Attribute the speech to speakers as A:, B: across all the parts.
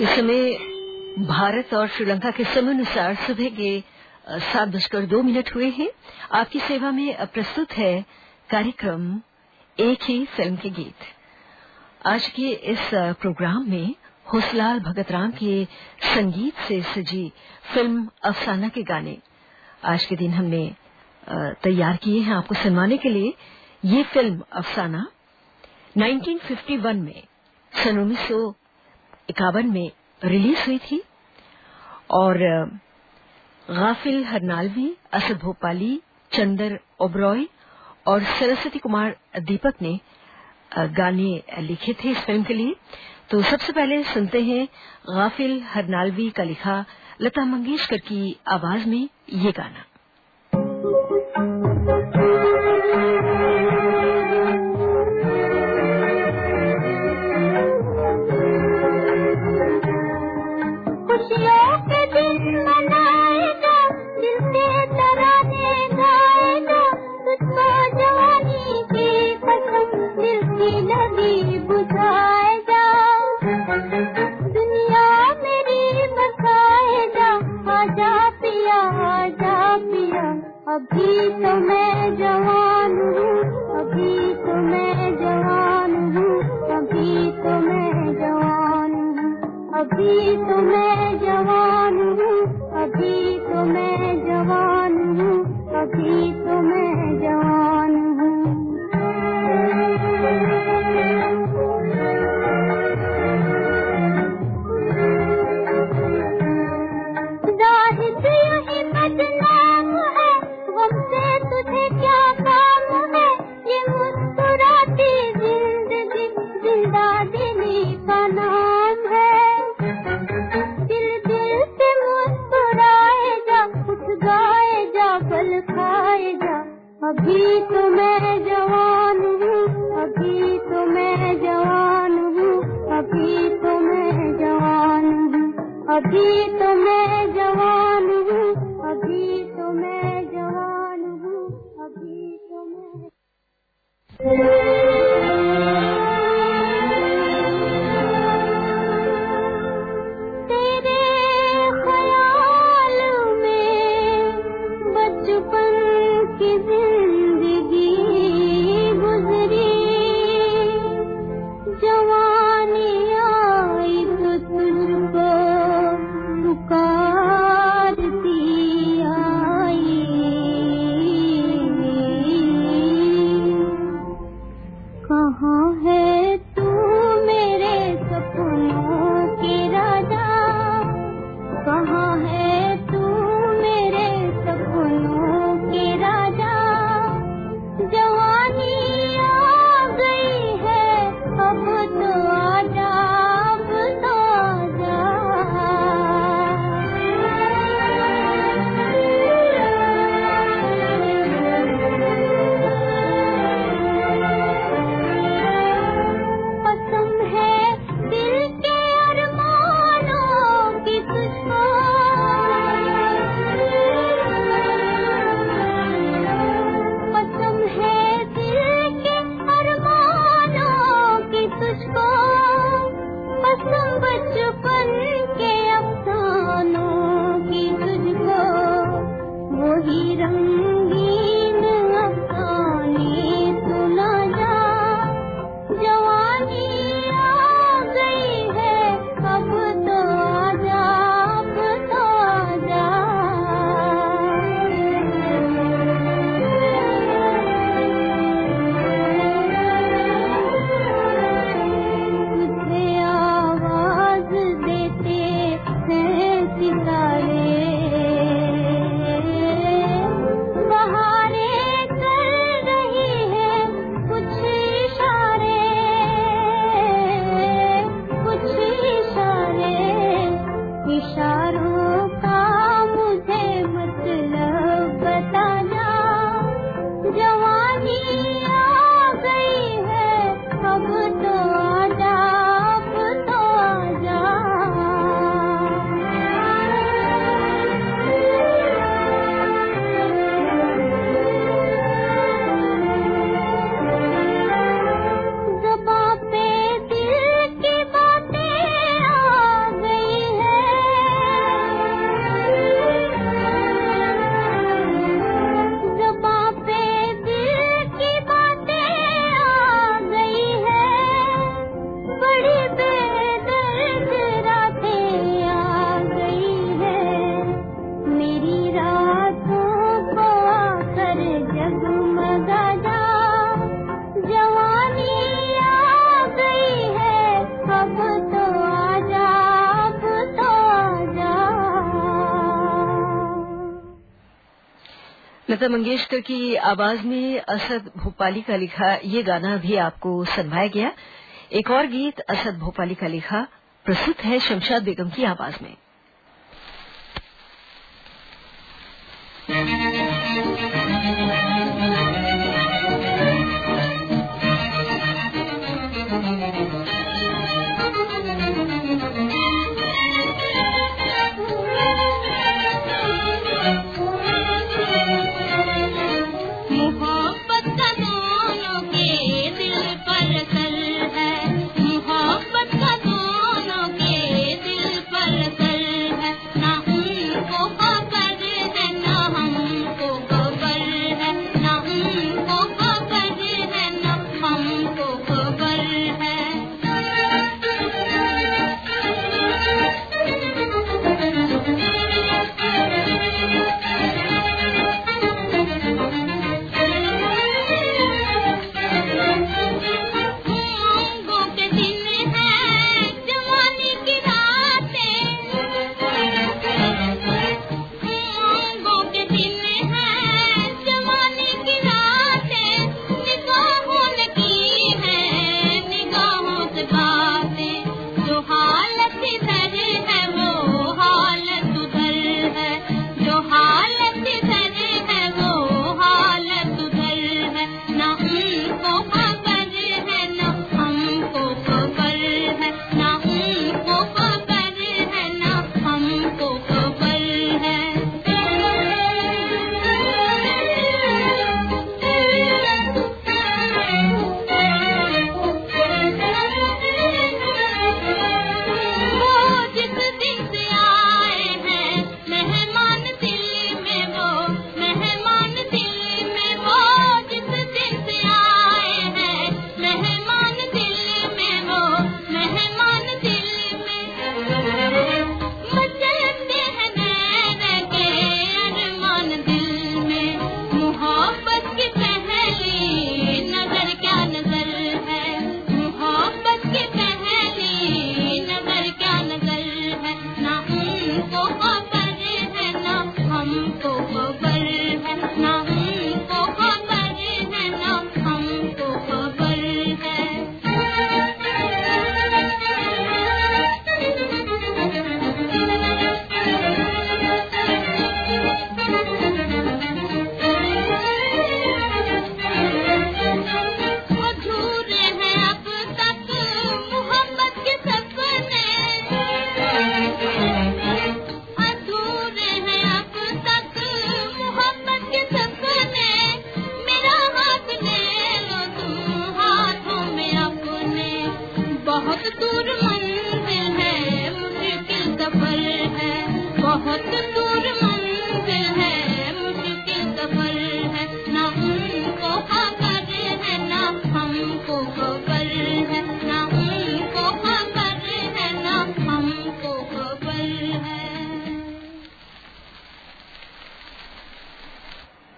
A: इस समय भारत और श्रीलंका के समय अनुसार सुबह के सात बजकर दो मिनट हुए हैं। आपकी सेवा में प्रस्तुत है कार्यक्रम एक ही फ़िल्म के गीत। आज के इस प्रोग्राम में होसलाल भगत राम के संगीत से सजी फ़िल्म अफसाना के गाने। आज के दिन हमने तैयार किए हैं आपको सुनवाने के लिए। ये फ़िल्म अफसाना 1951 में, सन उन्नीस सौ इक्यावन में रिलीज़ हुई थी और गाफिल हरनालवी, असद भोपाली, चंदर ओब्रॉय और सरस्वती कुमार दीपक ने गाने लिखे थे इस फ़िल्म के लिए। तो सबसे पहले सुनते हैं गाफिल हरनालवी का लिखा लता मंगेशकर की आवाज़ में ये गाना। give लता मंगेशकर की आवाज़ में असद भोपाली का लिखा ये गाना भी आपको सुनवाया गया। एक और गीत असद भोपाली का लिखा, प्रस्तुत है शमशाद बेगम की आवाज़ में।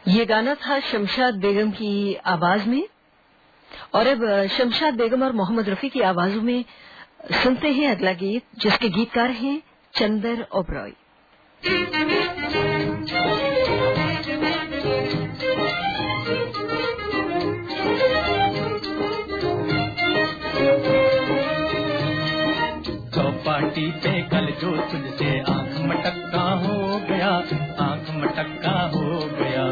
A: ये गाना था शमशाद बेगम की आवाज़ में। और अब शमशाद बेगम और मोहम्मद रफी की आवाजों में सुनते हैं अगला गीत, जिसके गीतकार हैं चंदर ओब्रॉय।
B: चौपाटी पे कल जो तुझसे आँख मटक्का हो गया, आँख मटक्का हो गया।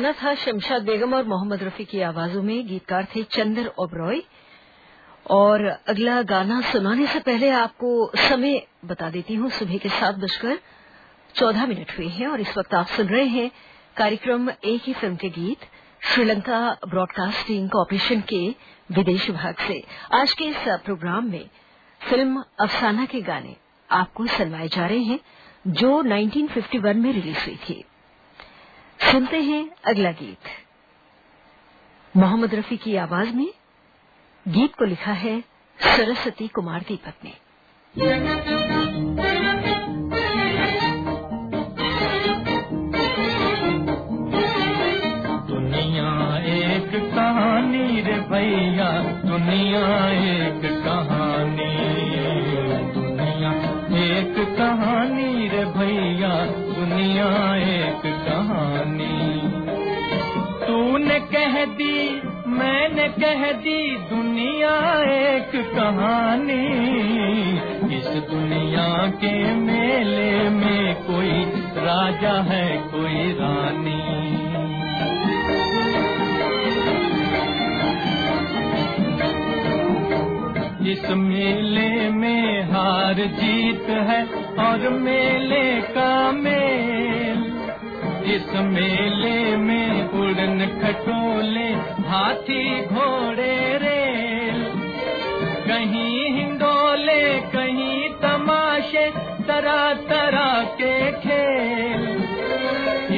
C: गाना था शमशाद बेगम और मोहम्मद रफी की आवाजों में, गीतकार थे चंदर ओबरॉय। और अगला गाना सुनाने से पहले आपको समय बता देती हूँ, सुबह के सात बजकर चौदह मिनट हुए हैं और इस वक्त आप सुन रहे हैं कार्यक्रम एक ही फ़िल्म के गीत, श्रीलंका ब्रॉडकास्टिंग कॉरपोरेशन के विदेश विभाग से। आज के इस प्रोग्राम में फ़िल्म अफसाना के गाने आपको सुनवाए जा रहे हैं, जो 1951 में रिलीज़ हुई थी। सुनते हैं अगला गीत। मोहम्मद रफी की आवाज़ में गीत को लिखा है सरस्वती कुमार दीपक ने
B: दुनिया एक कहानी रे भैया, दुनिया एक मैंने कह दी, दुनिया एक कहानी। इस दुनिया के मेले में कोई राजा है, कोई रानी। इस मेले में हार जीत है और मेले का मेल। इस मेले में उड़न खटोले हाथी घोड़े रेल कहीं हिंडोले, कहीं तमाशे तरह तरह के खेल।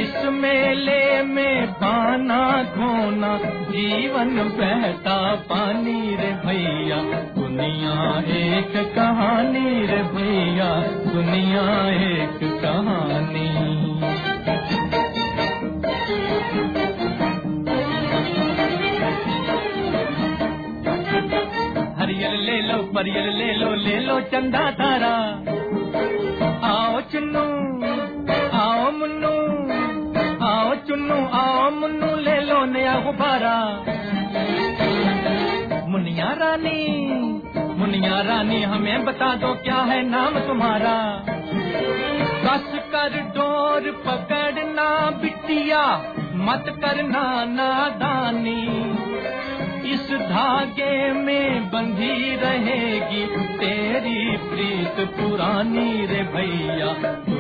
B: इस मेले में पाना खोना जीवन बहता पानी रे भैया। दुनिया एक कहानी रे भैया, दुनिया एक कहानी। परियल ले लो ले लो चंदा तारा आओ चुन्नू, आओ मुन्नू, आओ चुन्नू, आओ मुन्नू ले लो नया गुब्बारा। मुनिया रानी मुनिया रानी, हमें बता दो क्या है नाम तुम्हारा। कस कर डोर पकड़ना बिटिया, मत करना नादानी। इस धागे में बंधी रहेगी तेरी प्रीत पुरानी रे भैया।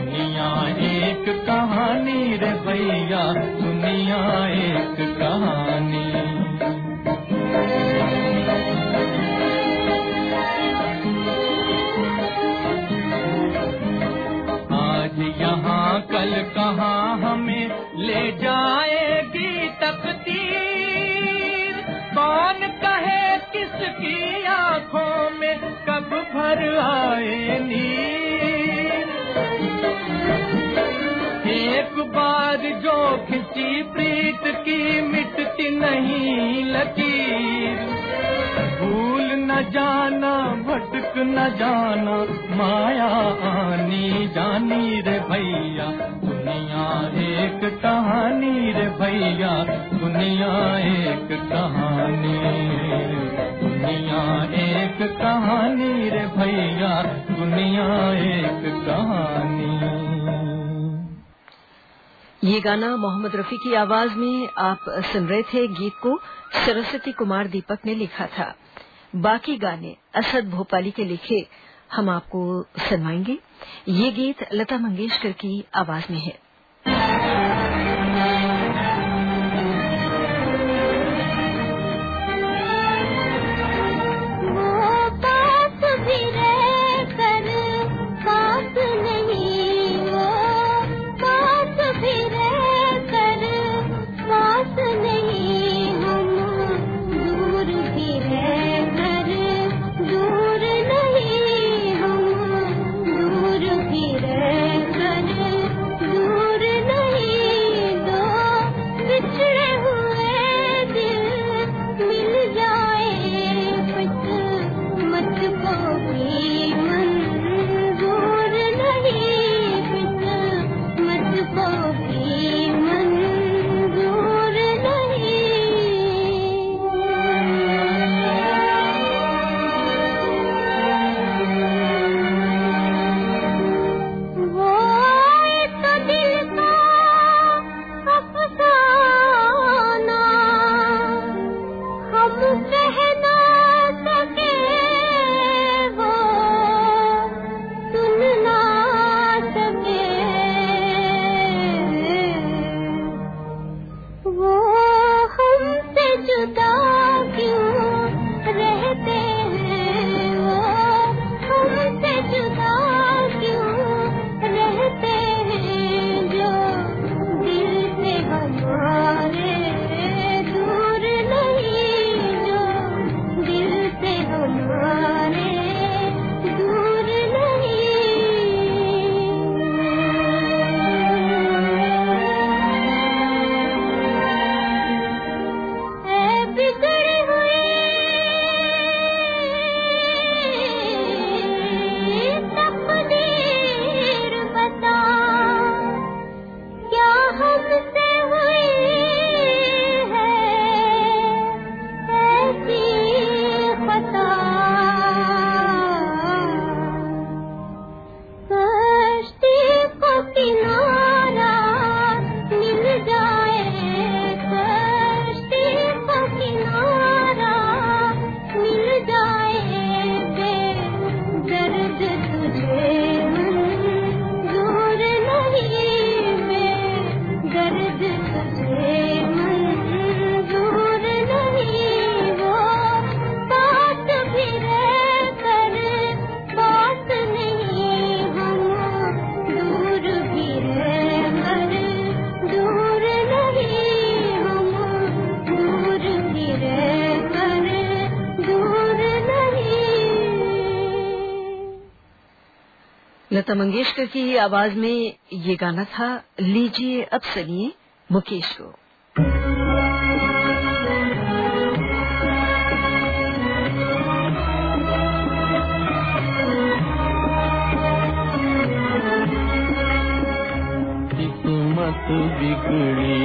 B: किसकी आँखों में कब भर आए नीर एक बार जो खिंची प्रीत की, मिटती नहीं लकीर भूल न जाना, भटक न जाना, माया आनी जानी रे भैया। दुनिया एक कहानी रे भैया, दुनिया एक कहानी।
A: ये गाना मोहम्मद रफी की आवाज़ में आप सुन रहे थे। गीत को सरस्वती कुमार दीपक ने लिखा था। बाकी गाने असद भोपाली के लिखे हम आपको सुनवाएँगे। ये गीत लता मंगेशकर की आवाज़ में है। the लता मंगेशकर की आवाज़ में ये गाना था लीजिए अब सुनिए मुकेश को।
D: बिगड़ी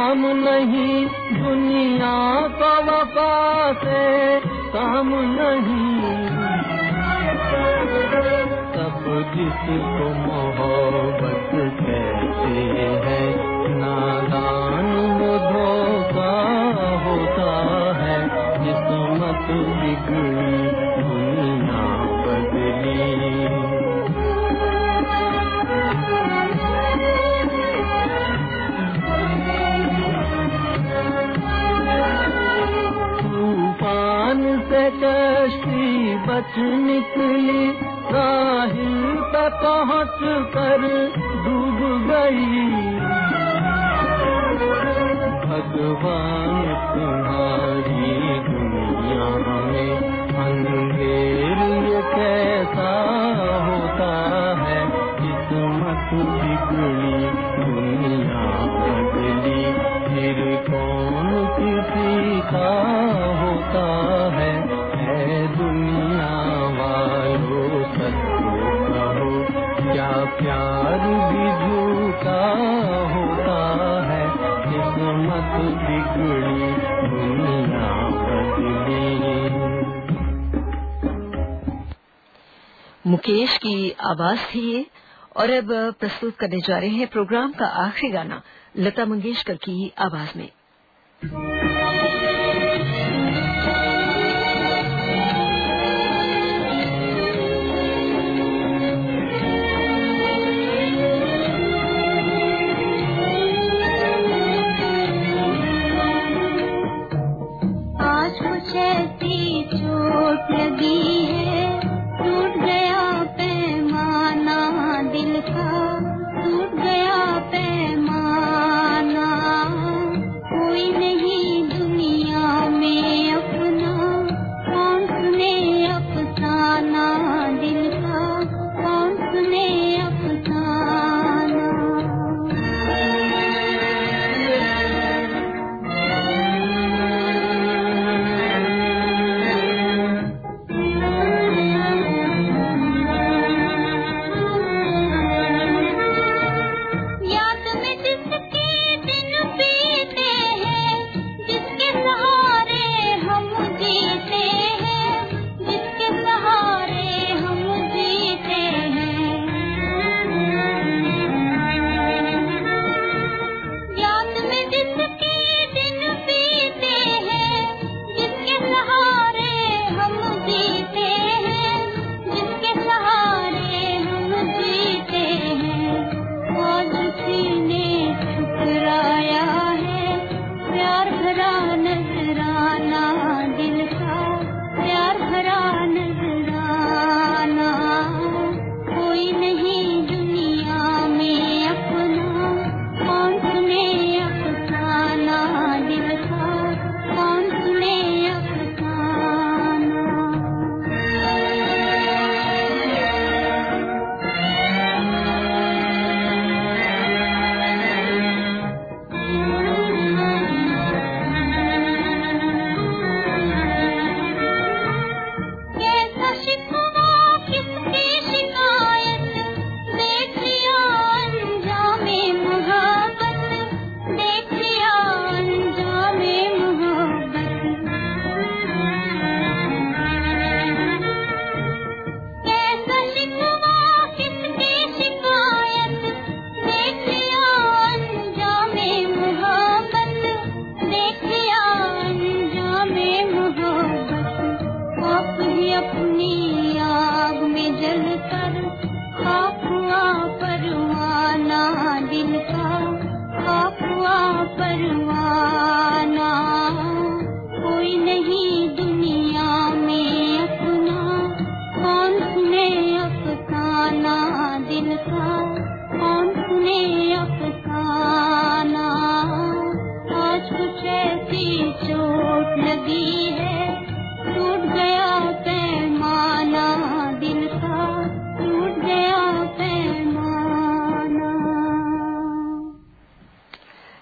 D: दुनिया में वफा का नाम नहीं, दुनिया का वफा से काम नहीं। सब जिसको मोहब्बत कहते हैं
C: मुकेश की आवाज़ थी ये। और अब प्रस्तुत करने जा रहे हैं प्रोग्राम का आखिरी गाना, लता मंगेशकर की आवाज़ में।
A: आज ऐसी चोट लगी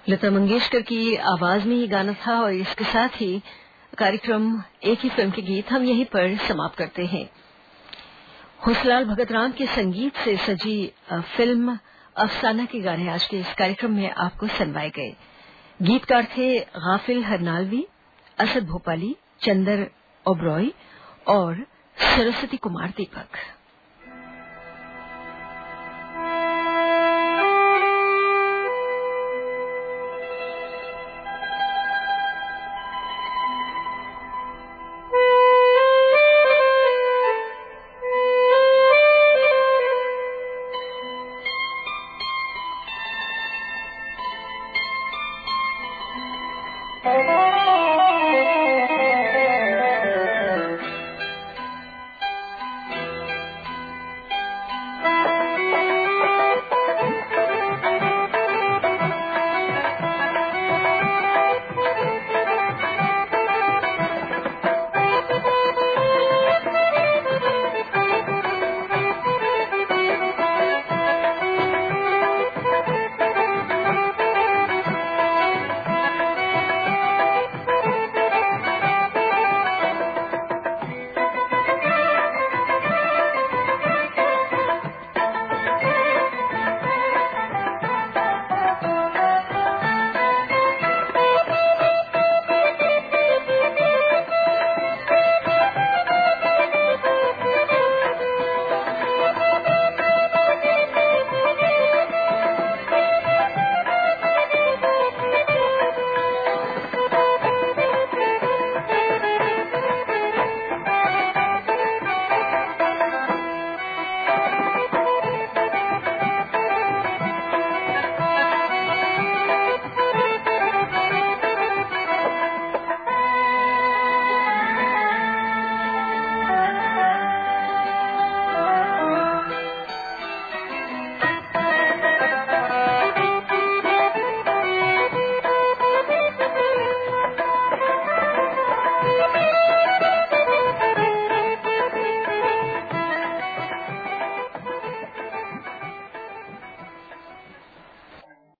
C: लता मंगेशकर की आवाज़ में ये गाना था और इसके साथ ही कार्यक्रम एक ही फ़िल्म के गीत हम यहीं पर समाप्त करते हैं। हुसलाल भगत राम के संगीत से सजी फ़िल्म अफसाना के गाने आज के इस कार्यक्रम में आपको सुनवाए गए। गीतकार थे गाफिल हरनालवी, असद भोपाली, चंदर ओब्रॉय और सरस्वती कुमार दीपक।
E: Thank you.